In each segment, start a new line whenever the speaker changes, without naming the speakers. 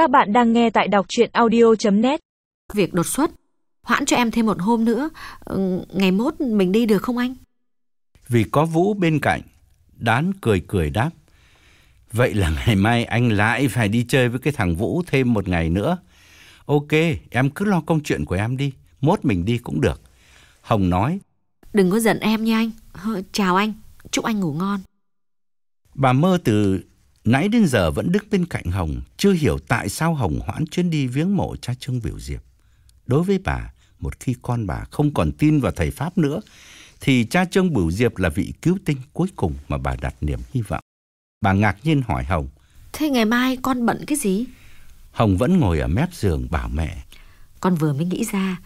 Các bạn đang nghe tại đọc chuyện audio.net
Việc đột xuất, hoãn cho em thêm một hôm nữa, ừ, ngày mốt mình đi được không anh?
Vì có Vũ bên cạnh, Đán cười cười đáp. Vậy là ngày mai anh lại phải đi chơi với cái thằng Vũ thêm một ngày nữa. Ok, em cứ lo công chuyện của em đi, mốt mình đi cũng được. Hồng nói,
Đừng có giận em nha anh. Chào anh, chúc anh ngủ ngon.
bà mơ từ nãy đến giờ vẫn đứng bên cạnh Hồng, chưa hiểu tại sao Hồng hoãn chuyến đi viếng mộ cha Trương Biểu Diệp. Đối với bà, một khi con bà không còn tin vào thầy Pháp nữa, thì cha Trương Bửu Diệp là vị cứu tinh cuối cùng mà bà đặt niềm hy vọng. Bà ngạc nhiên hỏi Hồng,
Thế ngày mai con bận cái gì?
Hồng vẫn ngồi ở mép giường bảo mẹ.
Con vừa mới nghĩ ra,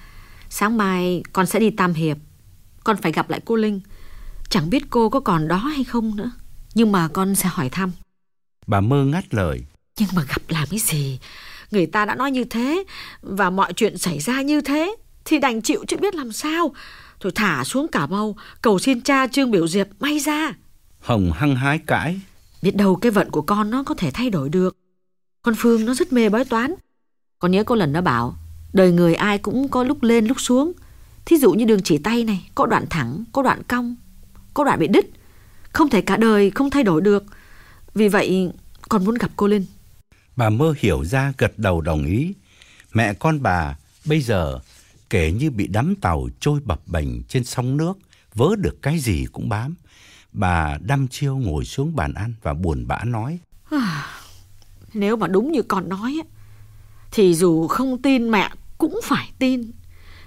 sáng mai con sẽ đi Tam Hiệp. Con phải gặp lại cô Linh. Chẳng biết cô có còn đó hay không nữa. Nhưng mà con sẽ hỏi thăm.
Bà mơ ngắt lời,
Nhưng mà gặp làm cái gì? Người ta đã nói như thế và mọi chuyện xảy ra như thế thì đành chịu chứ biết làm sao. Thôi thả xuống cả mau, cầu xin cha Trương Biểu Diệp may ra.
Hồng hăng hái cãi.
Biết đâu cái vận của con nó có thể thay đổi được. Con Phương nó rất mê bói toán. Con nhớ có lần nó bảo, đời người ai cũng có lúc lên lúc xuống. Thí dụ như đường chỉ tay này, có đoạn thẳng, có đoạn cong, có đoạn bị đứt. Không thể cả đời không thay đổi được. Vì vậy, con muốn gặp cô Linh.
Bà mơ hiểu ra gật đầu đồng ý. Mẹ con bà bây giờ kể như bị đắm tàu trôi bập bềnh trên sông nước, vớ được cái gì cũng bám. Bà đăm chiêu ngồi xuống bàn ăn và buồn bã nói.
Nếu mà đúng như con nói thì dù không tin mẹ cũng phải tin.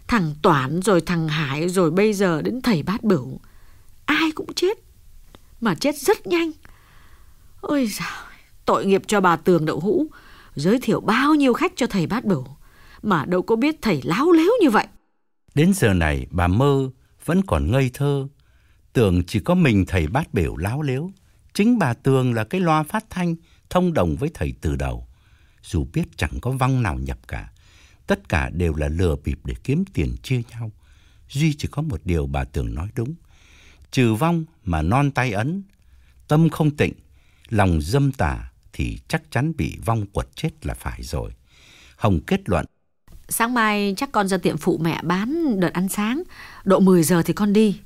Thằng Toản rồi thằng Hải rồi bây giờ đến thầy bát bửu. Ai cũng chết. Mà chết rất nhanh. Ôi dào, tội nghiệp cho bà Tường Đậu Hũ. Giới thiệu bao nhiêu khách cho thầy bát bửu. Mà đâu có biết thầy láo léo như vậy.
Đến giờ này bà mơ vẫn còn ngây thơ. Tưởng chỉ có mình thầy bát biểu láo lếu. Chính bà Tường là cái loa phát thanh thông đồng với thầy từ đầu. Dù biết chẳng có vong nào nhập cả. Tất cả đều là lừa bịp để kiếm tiền chia nhau. Duy chỉ có một điều bà Tường nói đúng. Trừ vong mà non tay ấn. Tâm không tịnh, lòng dâm tà thì chắc chắn bị vong quật chết là phải rồi. Hồng kết luận
Sáng mai chắc con ra tiệm phụ mẹ bán đợt ăn sáng. Độ 10 giờ thì con đi.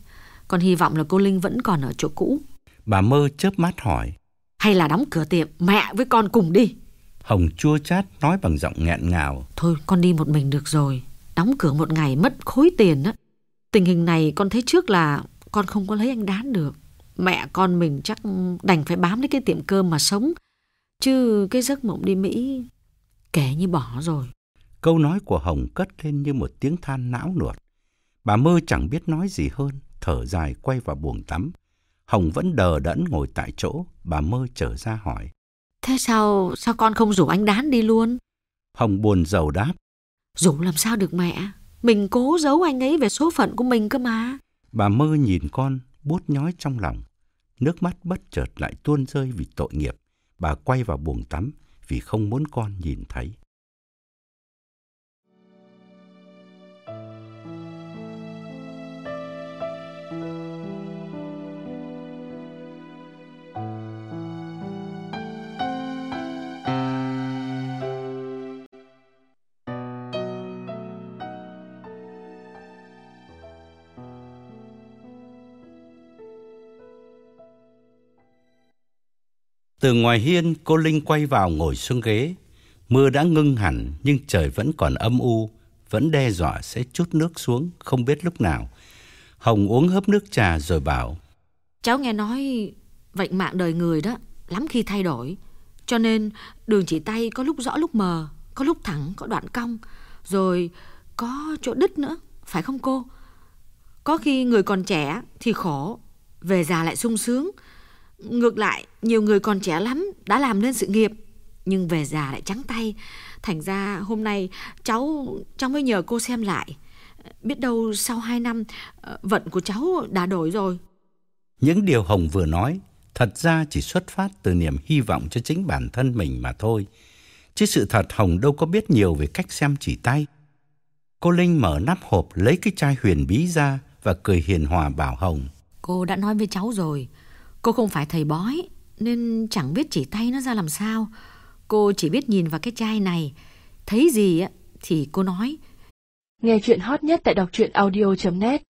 Con hy vọng là cô Linh vẫn còn ở chỗ cũ.
Bà mơ chớp mắt hỏi.
Hay là đóng cửa tiệm mẹ với con cùng đi.
Hồng chua chát nói bằng giọng nghẹn ngào.
Thôi con đi một mình được rồi Đóng cửa một ngày mất khối tiền á Tình hình này con thấy trước là Con không có lấy anh đán được Mẹ con mình chắc đành phải bám lấy cái tiệm cơm mà sống Chứ cái giấc mộng đi Mỹ Kể như bỏ rồi
Câu nói của Hồng cất lên như một tiếng than não nuột. Bà mơ chẳng biết nói gì hơn, thở dài quay vào buồng tắm. Hồng vẫn đờ đẫn ngồi tại chỗ, bà mơ trở ra hỏi.
Thế sao sao con không rủ anh đán đi luôn
Hồng buồn rầu đáp.
Rủ làm sao được mẹ Mình cố giấu anh ấy về số phận của mình cơ mà
Bà mơ nhìn con, bút nhói trong lòng. Nước mắt bất chợt lại tuôn rơi vì tội nghiệp. Bà quay vào buồng tắm vì không muốn con nhìn thấy. Từ ngoài hiên, cô Linh quay vào ngồi xuống ghế. Mưa đã ngưng hẳn, nhưng trời vẫn còn âm u, vẫn đe dọa sẽ chút nước xuống, không biết lúc nào. Hồng uống hớp nước trà rồi bảo,
Cháu nghe nói Vận mạng đời người đó Lắm khi thay đổi Cho nên đường chỉ tay có lúc rõ lúc mờ Có lúc thẳng có đoạn cong Rồi có chỗ đứt nữa Phải không cô Có khi người còn trẻ thì khổ Về già lại sung sướng Ngược lại nhiều người còn trẻ lắm Đã làm nên sự nghiệp Nhưng về già lại trắng tay Thành ra hôm nay cháu Cháu mới nhờ cô xem lại Biết đâu sau 2 năm ờ, Vận của cháu đã đổi rồi
Những điều Hồng vừa nói thật ra chỉ xuất phát từ niềm hy vọng cho chính bản thân mình mà thôi. Chứ sự thật Hồng đâu có biết nhiều về cách xem chỉ tay. Cô Linh mở nắp hộp lấy cái chai huyền bí ra và cười hiền hòa bảo Hồng.
Cô đã nói với cháu rồi Cô không phải thầy bói Nên chẳng biết chỉ tay nó ra làm sao Cô chỉ biết nhìn vào cái chai này, thấy gì á thì cô nói.
Nghe chuyện hot nhất tại đọc truyện audio.net